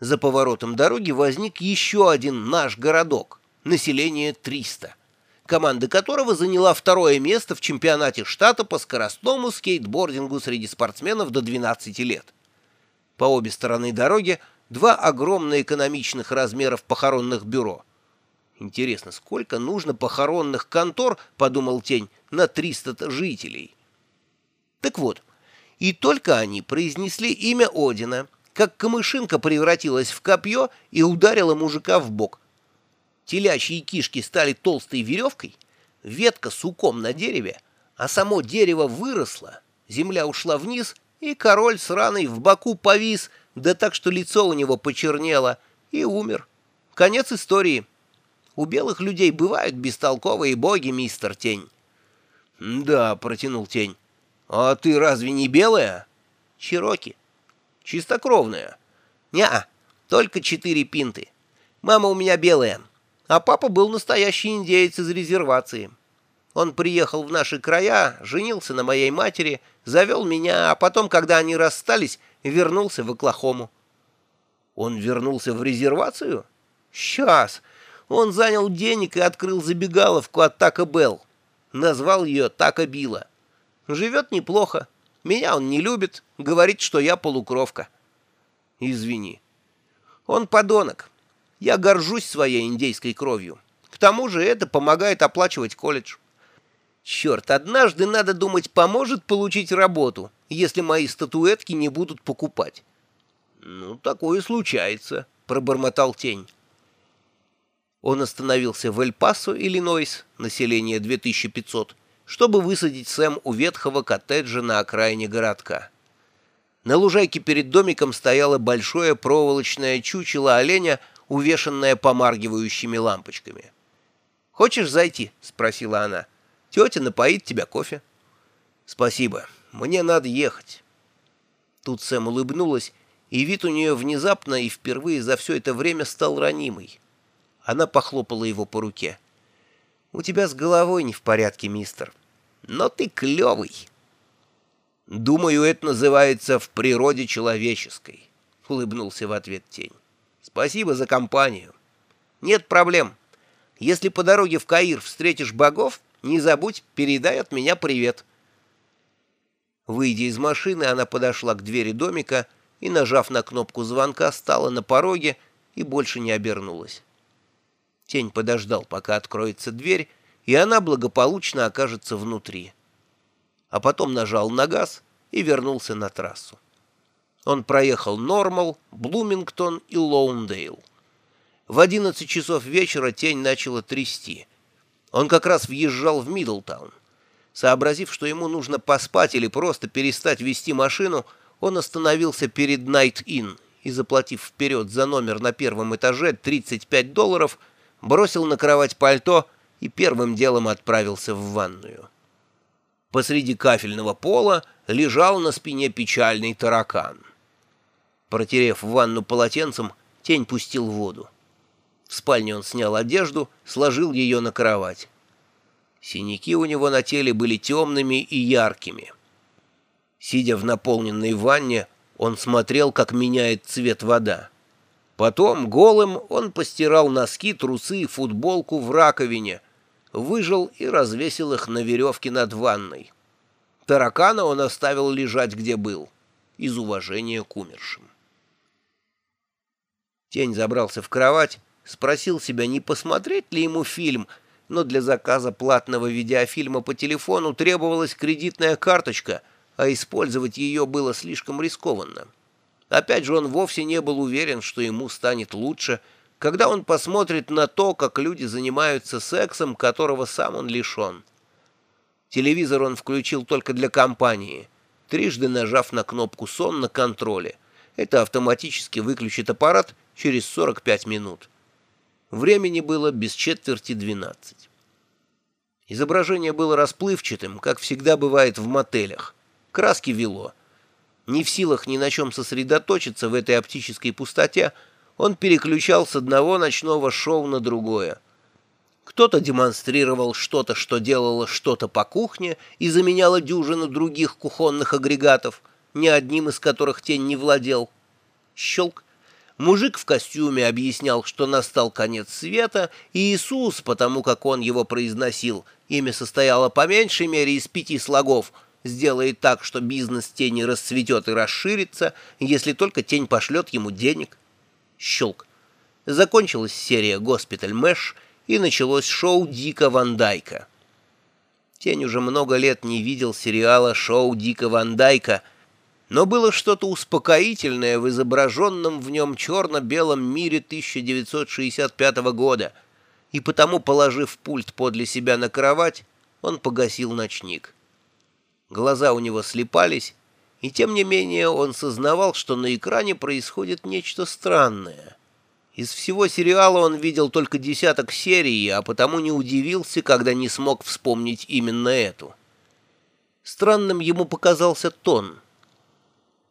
За поворотом дороги возник еще один наш городок, население 300, команда которого заняла второе место в чемпионате штата по скоростному скейтбордингу среди спортсменов до 12 лет. По обе стороны дороги два огромных экономичных размеров похоронных бюро. Интересно, сколько нужно похоронных контор, подумал Тень, на 300 жителей? Так вот, и только они произнесли имя Одина, как камышинка превратилась в копье и ударила мужика в бок. Телячьи кишки стали толстой веревкой, ветка суком на дереве, а само дерево выросло, земля ушла вниз, и король с раной в боку повис, да так, что лицо у него почернело, и умер. Конец истории. У белых людей бывают бестолковые боги, мистер Тень. «Да», — протянул Тень. «А ты разве не белая?» «Чироки». «Чистокровная?» «Не-а, только четыре пинты. Мама у меня белая, а папа был настоящий индеец из резервации. Он приехал в наши края, женился на моей матери, завел меня, а потом, когда они расстались, вернулся в Оклахому». «Он вернулся в резервацию?» «Сейчас. Он занял денег и открыл забегаловку от Тако Белл. Назвал ее Тако Билла. Живет неплохо. Меня он не любит, говорит, что я полукровка. Извини. Он подонок. Я горжусь своей индейской кровью. К тому же это помогает оплачивать колледж. Черт, однажды, надо думать, поможет получить работу, если мои статуэтки не будут покупать. Ну, такое случается, пробормотал тень. Он остановился в Эль-Пасо, Иллинойс, население 2500, чтобы высадить Сэм у ветхого коттеджа на окраине городка. На лужайке перед домиком стояло большое проволочное чучело оленя, увешанное помаргивающими лампочками. «Хочешь зайти?» — спросила она. «Тетя напоит тебя кофе». «Спасибо. Мне надо ехать». Тут Сэм улыбнулась, и вид у нее внезапно и впервые за все это время стал ранимый. Она похлопала его по руке. «У тебя с головой не в порядке, мистер но ты клевый. Думаю, это называется в природе человеческой, улыбнулся в ответ тень. Спасибо за компанию. Нет проблем. Если по дороге в Каир встретишь богов, не забудь, передай от меня привет. Выйдя из машины, она подошла к двери домика и, нажав на кнопку звонка, стала на пороге и больше не обернулась. Тень подождал, пока откроется дверь, и она благополучно окажется внутри. А потом нажал на газ и вернулся на трассу. Он проехал Нормал, Блумингтон и Лоундейл. В 11 часов вечера тень начала трясти. Он как раз въезжал в Мидлтаун. Сообразив, что ему нужно поспать или просто перестать вести машину, он остановился перед Найт Inn и, заплатив вперед за номер на первом этаже 35 долларов, бросил на кровать пальто и первым делом отправился в ванную. Посреди кафельного пола лежал на спине печальный таракан. Протерев ванну полотенцем, тень пустил воду. В спальне он снял одежду, сложил ее на кровать. Синяки у него на теле были темными и яркими. Сидя в наполненной ванне, он смотрел, как меняет цвет вода. Потом голым он постирал носки, трусы и футболку в раковине — выжил и развесил их на веревке над ванной. Таракана он оставил лежать, где был, из уважения к умершим. Тень забрался в кровать, спросил себя, не посмотреть ли ему фильм, но для заказа платного видеофильма по телефону требовалась кредитная карточка, а использовать ее было слишком рискованно. Опять же, он вовсе не был уверен, что ему станет лучше, когда он посмотрит на то, как люди занимаются сексом, которого сам он лишен. Телевизор он включил только для компании, трижды нажав на кнопку «Сон» на контроле. Это автоматически выключит аппарат через 45 минут. Времени было без четверти 12. Изображение было расплывчатым, как всегда бывает в мотелях. Краски вело. Не в силах ни на чем сосредоточиться в этой оптической пустоте, он переключал с одного ночного шоу на другое. Кто-то демонстрировал что-то, что делало что-то по кухне и заменяло дюжину других кухонных агрегатов, ни одним из которых тень не владел. Щелк. Мужик в костюме объяснял, что настал конец света, и Иисус, потому как он его произносил, имя состояло по меньшей мере из пяти слогов, сделает так, что бизнес тени расцветет и расширится, если только тень пошлет ему денег. Щелк. Закончилась серия «Госпиталь Мэш», и началось шоу Дика Ван Дайка. Тень уже много лет не видел сериала «Шоу Дика Ван Дайка», но было что-то успокоительное в изображенном в нем черно-белом мире 1965 года, и потому, положив пульт подле себя на кровать, он погасил ночник. Глаза у него слепались, и тем не менее он сознавал, что на экране происходит нечто странное. Из всего сериала он видел только десяток серий, а потому не удивился, когда не смог вспомнить именно эту. Странным ему показался тон —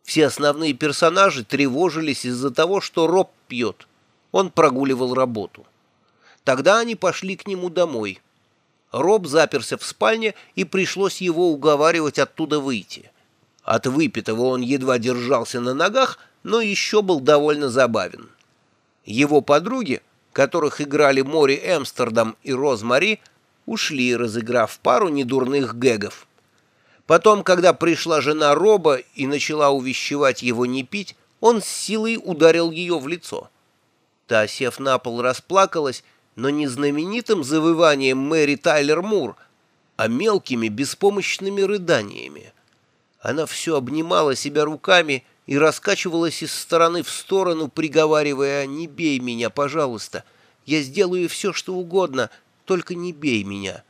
все основные персонажи тревожились из-за того, что Роб пьет. Он прогуливал работу. Тогда они пошли к нему домой. Роб заперся в спальне, и пришлось его уговаривать оттуда выйти. От выпитого он едва держался на ногах, но еще был довольно забавен. Его подруги, которых играли Мори Эмстердам и Розмари, ушли, разыграв пару недурных гэгов. Потом, когда пришла жена Роба и начала увещевать его не пить, он с силой ударил ее в лицо. Та, сев на пол, расплакалась, но не знаменитым завыванием Мэри Тайлер Мур, а мелкими беспомощными рыданиями. Она все обнимала себя руками и раскачивалась из стороны в сторону, приговаривая «Не бей меня, пожалуйста! Я сделаю все, что угодно, только не бей меня!»